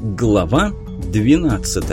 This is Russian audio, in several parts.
Глава 12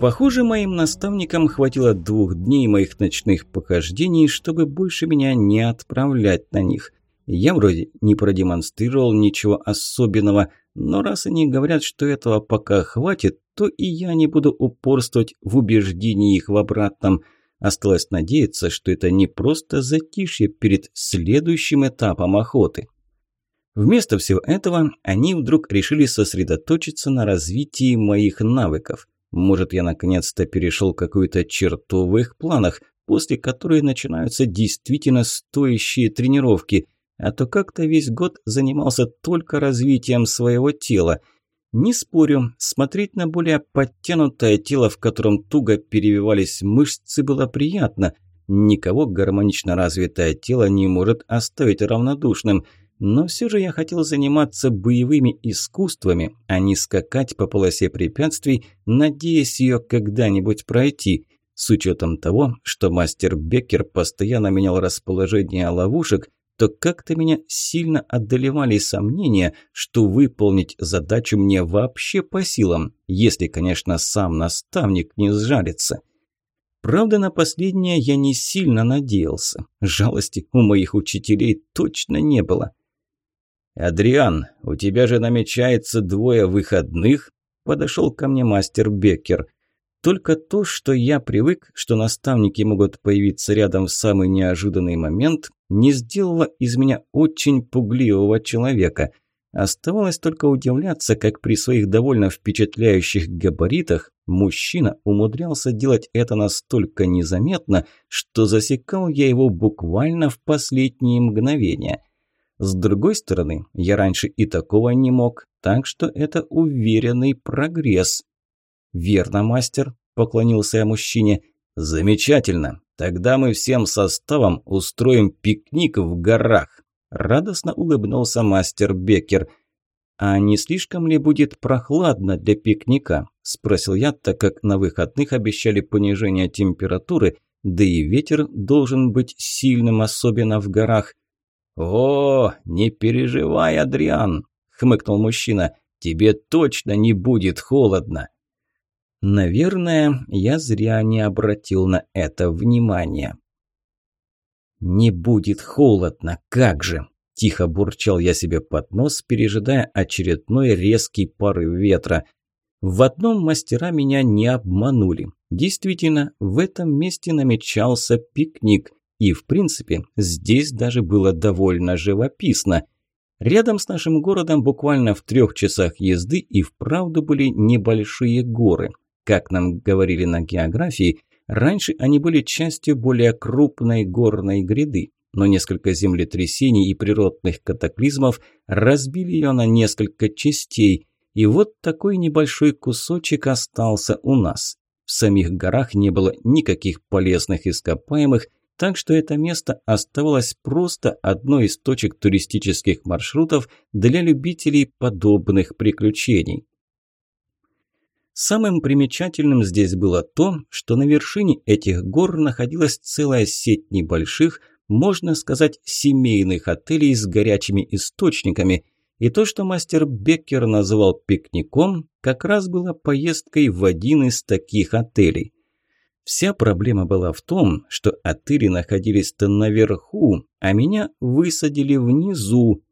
Похоже, моим наставникам хватило двух дней моих ночных похождений, чтобы больше меня не отправлять на них. Я вроде не продемонстрировал ничего особенного, но раз они говорят, что этого пока хватит, то и я не буду упорствовать в убеждении их в обратном. Осталось надеяться, что это не просто затишье перед следующим этапом охоты. Вместо всего этого они вдруг решили сосредоточиться на развитии моих навыков. Может, я наконец-то перешел какую-то черту в их планах, после которой начинаются действительно стоящие тренировки – а то как-то весь год занимался только развитием своего тела. Не спорю, смотреть на более подтянутое тело, в котором туго перевивались мышцы, было приятно. Никого гармонично развитое тело не может оставить равнодушным. Но все же я хотел заниматься боевыми искусствами, а не скакать по полосе препятствий, надеясь ее когда-нибудь пройти. С учетом того, что мастер Беккер постоянно менял расположение ловушек, то как-то меня сильно одолевали сомнения, что выполнить задачу мне вообще по силам, если, конечно, сам наставник не сжалится. Правда, на последнее я не сильно надеялся. Жалости у моих учителей точно не было. «Адриан, у тебя же намечается двое выходных?» Подошел ко мне мастер Беккер. Только то, что я привык, что наставники могут появиться рядом в самый неожиданный момент, не сделало из меня очень пугливого человека. Оставалось только удивляться, как при своих довольно впечатляющих габаритах мужчина умудрялся делать это настолько незаметно, что засекал я его буквально в последние мгновения. С другой стороны, я раньше и такого не мог, так что это уверенный прогресс. «Верно, мастер», – поклонился я мужчине. «Замечательно. Тогда мы всем составом устроим пикник в горах», – радостно улыбнулся мастер Беккер. «А не слишком ли будет прохладно для пикника?» – спросил я, так как на выходных обещали понижение температуры, да и ветер должен быть сильным, особенно в горах. «О, не переживай, Адриан!» – хмыкнул мужчина. «Тебе точно не будет холодно!» Наверное, я зря не обратил на это внимания. «Не будет холодно, как же!» – тихо бурчал я себе под нос, пережидая очередной резкий порыв ветра. В одном мастера меня не обманули. Действительно, в этом месте намечался пикник, и, в принципе, здесь даже было довольно живописно. Рядом с нашим городом, буквально в трех часах езды, и вправду были небольшие горы – как нам говорили на географии, раньше они были частью более крупной горной гряды, но несколько землетрясений и природных катаклизмов разбили ее на несколько частей, и вот такой небольшой кусочек остался у нас. В самих горах не было никаких полезных ископаемых, так что это место оставалось просто одной из точек туристических маршрутов для любителей подобных приключений. Самым примечательным здесь было то, что на вершине этих гор находилась целая сеть небольших, можно сказать, семейных отелей с горячими источниками, и то, что мастер Беккер называл пикником, как раз было поездкой в один из таких отелей. Вся проблема была в том, что отели находились-то наверху, а меня высадили внизу,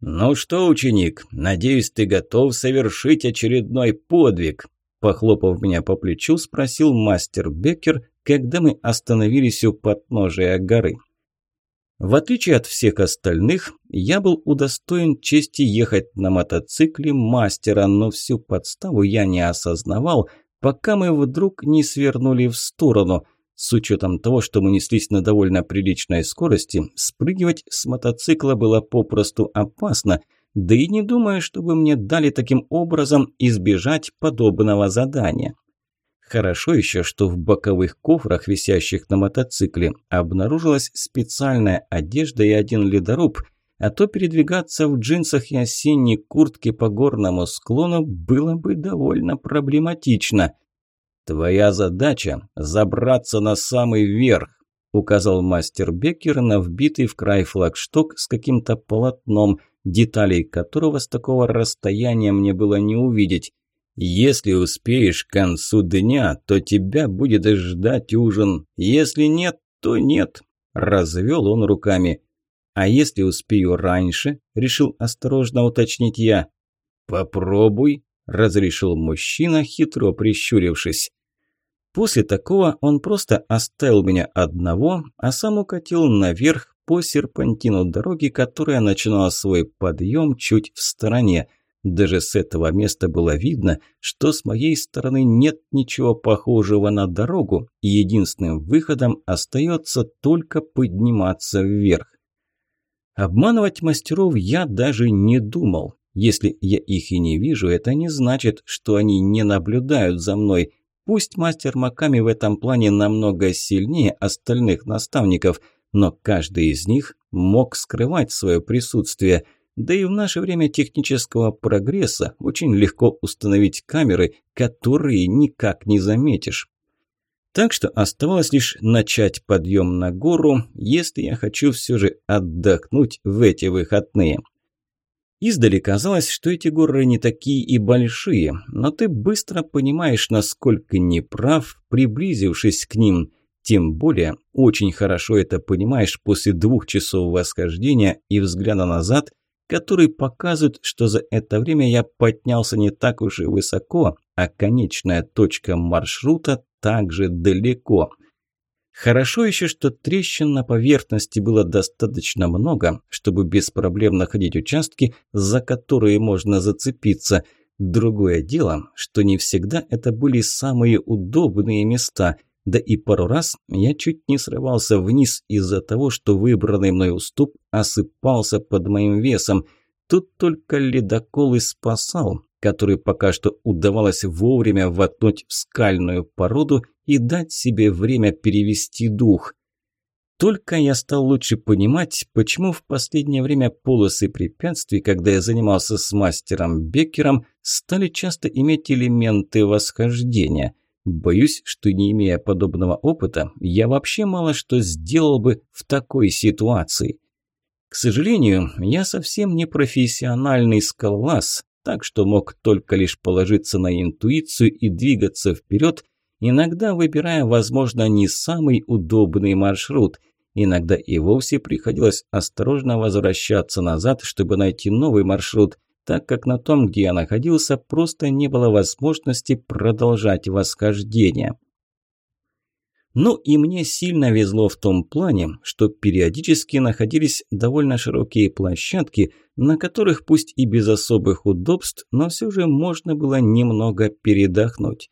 «Ну что, ученик, надеюсь, ты готов совершить очередной подвиг?» Похлопав меня по плечу, спросил мастер Беккер, когда мы остановились у подножия горы. В отличие от всех остальных, я был удостоен чести ехать на мотоцикле мастера, но всю подставу я не осознавал, пока мы вдруг не свернули в сторону – с учетом того, что мы неслись на довольно приличной скорости, спрыгивать с мотоцикла было попросту опасно, да и не думаю, чтобы мне дали таким образом избежать подобного задания. Хорошо еще, что в боковых кофрах, висящих на мотоцикле, обнаружилась специальная одежда и один ледоруб, а то передвигаться в джинсах и осенней куртке по горному склону было бы довольно проблематично – «Твоя задача – забраться на самый верх», – указал мастер Беккер на вбитый в край флагшток с каким-то полотном, деталей которого с такого расстояния мне было не увидеть. «Если успеешь к концу дня, то тебя будет ждать ужин. Если нет, то нет», – развел он руками. «А если успею раньше?» – решил осторожно уточнить я. «Попробуй», – разрешил мужчина, хитро прищурившись. После такого он просто оставил меня одного, а сам укатил наверх по серпантину дороги, которая начинала свой подъем чуть в стороне. Даже с этого места было видно, что с моей стороны нет ничего похожего на дорогу, и единственным выходом остается только подниматься вверх. Обманывать мастеров я даже не думал. Если я их и не вижу, это не значит, что они не наблюдают за мной. Пусть мастер Маками в этом плане намного сильнее остальных наставников, но каждый из них мог скрывать свое присутствие – да и в наше время технического прогресса очень легко установить камеры, которые никак не заметишь. Так что оставалось лишь начать подъем на гору, если я хочу все же отдохнуть в эти выходные. Издали казалось, что эти горы не такие и большие, но ты быстро понимаешь, насколько неправ, приблизившись к ним. Тем более, очень хорошо это понимаешь после двух часов восхождения и взгляда назад который показывает, что за это время я поднялся не так уж и высоко, а конечная точка маршрута также далеко. Хорошо еще, что трещин на поверхности было достаточно много, чтобы без проблем находить участки, за которые можно зацепиться. Другое дело, что не всегда это были самые удобные места – да и пару раз я чуть не срывался вниз из-за того, что выбранный мной уступ осыпался под моим весом. Тут только ледокол и спасал, который пока что удавалось вовремя воткнуть в скальную породу и дать себе время перевести дух. Только я стал лучше понимать, почему в последнее время полосы препятствий, когда я занимался с мастером Беккером, стали часто иметь элементы восхождения – Боюсь, что не имея подобного опыта, я вообще мало что сделал бы в такой ситуации. К сожалению, я совсем не профессиональный скалолаз, так что мог только лишь положиться на интуицию и двигаться вперед, иногда выбирая, возможно, не самый удобный маршрут. Иногда и вовсе приходилось осторожно возвращаться назад, чтобы найти новый маршрут, так как на том, где я находился, просто не было возможности продолжать восхождение. Ну и мне сильно везло в том плане, что периодически находились довольно широкие площадки, на которых пусть и без особых удобств, но все же можно было немного передохнуть.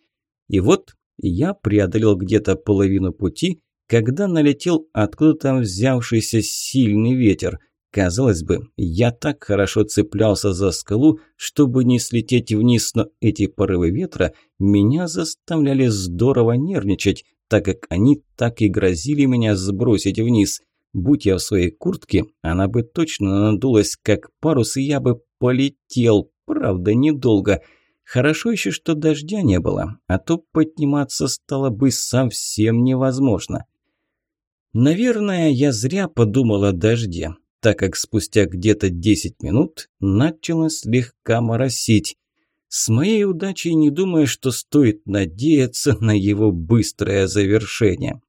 И вот я преодолел где-то половину пути, когда налетел откуда-то взявшийся сильный ветер – Казалось бы, я так хорошо цеплялся за скалу, чтобы не слететь вниз, но эти порывы ветра меня заставляли здорово нервничать, так как они так и грозили меня сбросить вниз. Будь я в своей куртке, она бы точно надулась как парус, и я бы полетел, правда, недолго. Хорошо еще, что дождя не было, а то подниматься стало бы совсем невозможно. Наверное, я зря подумал о дожде так как спустя где-то 10 минут начало слегка моросить. С моей удачей не думаю, что стоит надеяться на его быстрое завершение.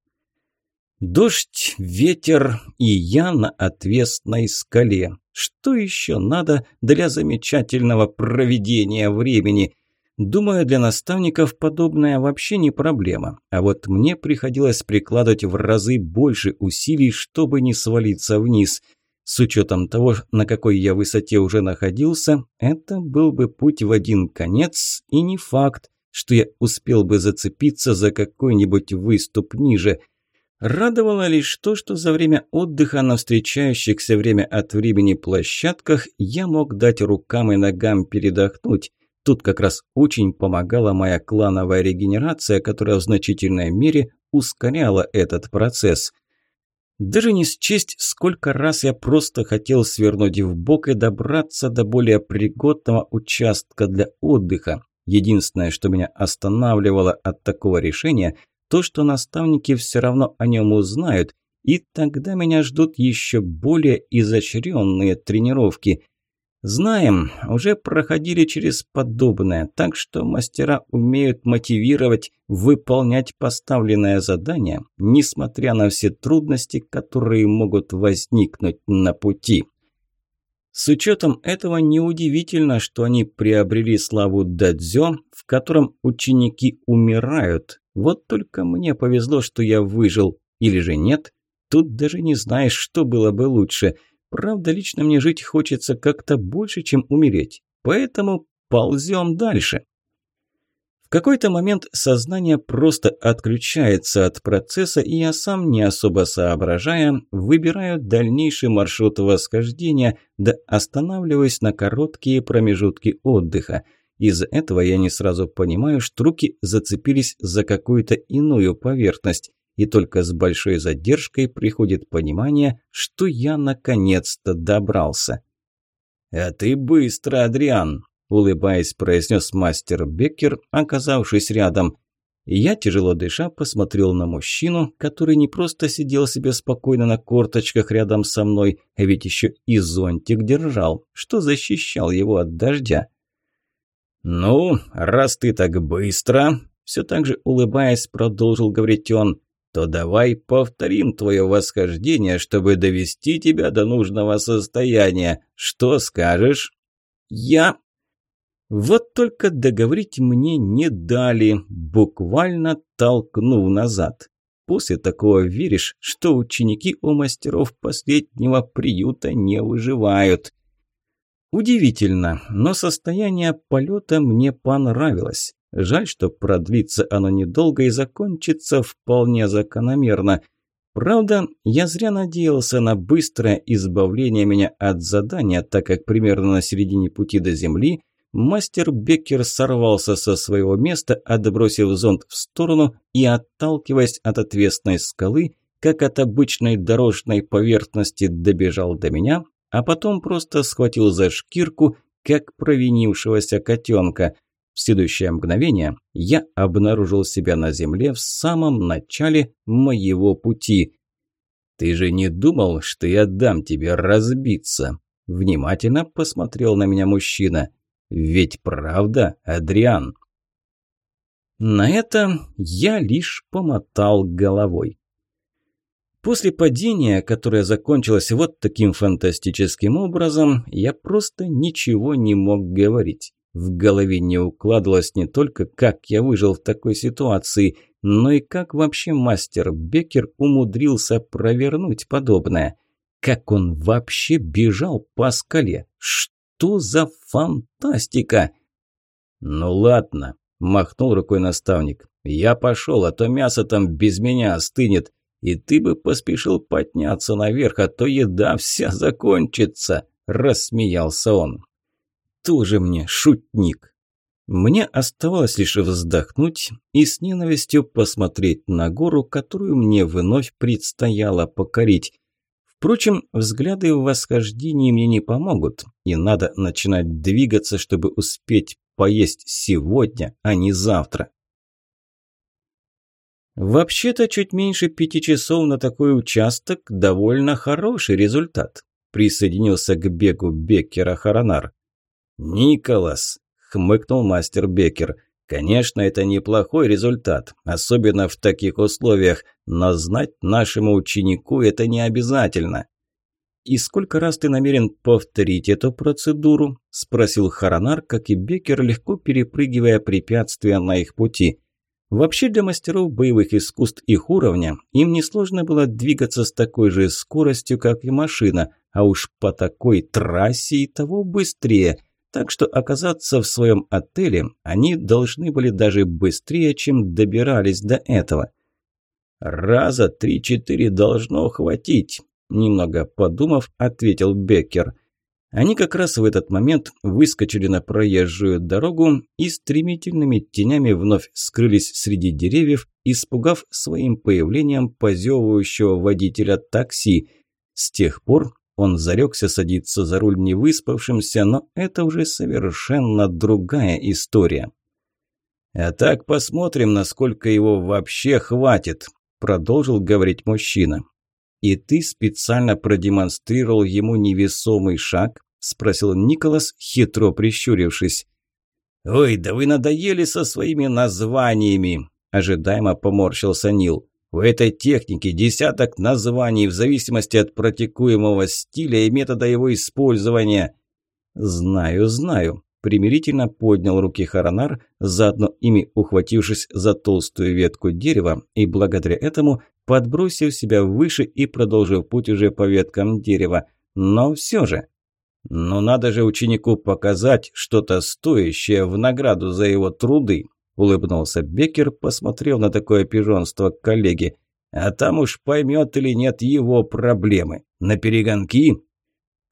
Дождь, ветер и я на отвесной скале. Что еще надо для замечательного проведения времени? Думаю, для наставников подобное вообще не проблема. А вот мне приходилось прикладывать в разы больше усилий, чтобы не свалиться вниз – с учетом того, на какой я высоте уже находился, это был бы путь в один конец, и не факт, что я успел бы зацепиться за какой-нибудь выступ ниже. Радовало лишь то, что за время отдыха на встречающихся время от времени площадках я мог дать рукам и ногам передохнуть. Тут как раз очень помогала моя клановая регенерация, которая в значительной мере ускоряла этот процесс – даже не счесть, сколько раз я просто хотел свернуть в бок и добраться до более пригодного участка для отдыха. Единственное, что меня останавливало от такого решения, то, что наставники все равно о нем узнают, и тогда меня ждут еще более изощренные тренировки. Знаем, уже проходили через подобное, так что мастера умеют мотивировать, выполнять поставленное задание, несмотря на все трудности, которые могут возникнуть на пути. С учетом этого неудивительно, что они приобрели славу дадзё, в котором ученики умирают. Вот только мне повезло, что я выжил, или же нет. Тут даже не знаешь, что было бы лучше. Правда, лично мне жить хочется как-то больше, чем умереть. Поэтому ползем дальше. В какой-то момент сознание просто отключается от процесса, и я сам, не особо соображая, выбираю дальнейший маршрут восхождения, да останавливаюсь на короткие промежутки отдыха. Из-за этого я не сразу понимаю, что руки зацепились за какую-то иную поверхность, и только с большой задержкой приходит понимание, что я наконец-то добрался. «А ты быстро, Адриан!» улыбаясь, произнес мастер Беккер, оказавшись рядом. Я, тяжело дыша, посмотрел на мужчину, который не просто сидел себе спокойно на корточках рядом со мной, а ведь еще и зонтик держал, что защищал его от дождя. «Ну, раз ты так быстро», – все так же улыбаясь, продолжил говорить он, – то давай повторим твое восхождение, чтобы довести тебя до нужного состояния. Что скажешь?» «Я...» Вот только договорить мне не дали, буквально толкнув назад. После такого веришь, что ученики у мастеров последнего приюта не выживают. Удивительно, но состояние полета мне понравилось. Жаль, что продлится оно недолго и закончится вполне закономерно. Правда, я зря надеялся на быстрое избавление меня от задания, так как примерно на середине пути до Земли – Мастер Беккер сорвался со своего места, отбросив зонт в сторону и отталкиваясь от отвесной скалы, как от обычной дорожной поверхности добежал до меня, а потом просто схватил за шкирку, как провинившегося котенка. В следующее мгновение я обнаружил себя на земле в самом начале моего пути. «Ты же не думал, что я дам тебе разбиться?» Внимательно посмотрел на меня мужчина. Ведь правда, Адриан? На это я лишь помотал головой. После падения, которое закончилось вот таким фантастическим образом, я просто ничего не мог говорить. В голове не укладывалось не только, как я выжил в такой ситуации, но и как вообще мастер Беккер умудрился провернуть подобное. Как он вообще бежал по скале? Что? за фантастика?» «Ну ладно», – махнул рукой наставник. «Я пошел, а то мясо там без меня остынет. И ты бы поспешил подняться наверх, а то еда вся закончится», – рассмеялся он. «Тоже мне шутник». Мне оставалось лишь вздохнуть и с ненавистью посмотреть на гору, которую мне вновь предстояло покорить. Впрочем, взгляды в восхождении мне не помогут, и надо начинать двигаться, чтобы успеть поесть сегодня, а не завтра. Вообще-то чуть меньше пяти часов на такой участок – довольно хороший результат. Присоединился к бегу Беккера Харанар. «Николас!» – хмыкнул мастер Беккер – Конечно, это неплохой результат, особенно в таких условиях, но знать нашему ученику это не обязательно. «И сколько раз ты намерен повторить эту процедуру?» – спросил Харанар, как и Бекер, легко перепрыгивая препятствия на их пути. Вообще для мастеров боевых искусств их уровня им несложно было двигаться с такой же скоростью, как и машина, а уж по такой трассе и того быстрее – так что оказаться в своем отеле они должны были даже быстрее, чем добирались до этого. «Раза три-четыре должно хватить», – немного подумав, ответил Беккер. Они как раз в этот момент выскочили на проезжую дорогу и стремительными тенями вновь скрылись среди деревьев, испугав своим появлением позевывающего водителя такси. С тех пор он зарекся садиться за руль не выспавшимся, но это уже совершенно другая история. «А так посмотрим, насколько его вообще хватит», – продолжил говорить мужчина. «И ты специально продемонстрировал ему невесомый шаг?» – спросил Николас, хитро прищурившись. «Ой, да вы надоели со своими названиями!» – ожидаемо поморщился Нил. «У этой техники десяток названий в зависимости от практикуемого стиля и метода его использования». «Знаю, знаю», примирительно поднял руки Харанар, заодно ими ухватившись за толстую ветку дерева и благодаря этому подбросив себя выше и продолжив путь уже по веткам дерева. Но все же... Но надо же ученику показать что-то стоящее в награду за его труды, улыбнулся Беккер, посмотрев на такое пижонство коллеги. А там уж поймет или нет его проблемы. На перегонки?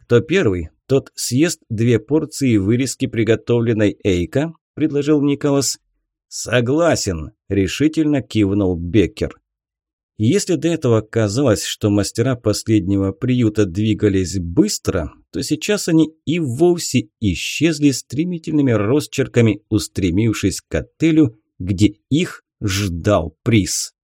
Кто первый, тот съест две порции вырезки приготовленной Эйка», – предложил Николас. «Согласен», – решительно кивнул Беккер. Если до этого казалось, что мастера последнего приюта двигались быстро, то сейчас они и вовсе исчезли стремительными росчерками, устремившись к отелю, где их ждал приз.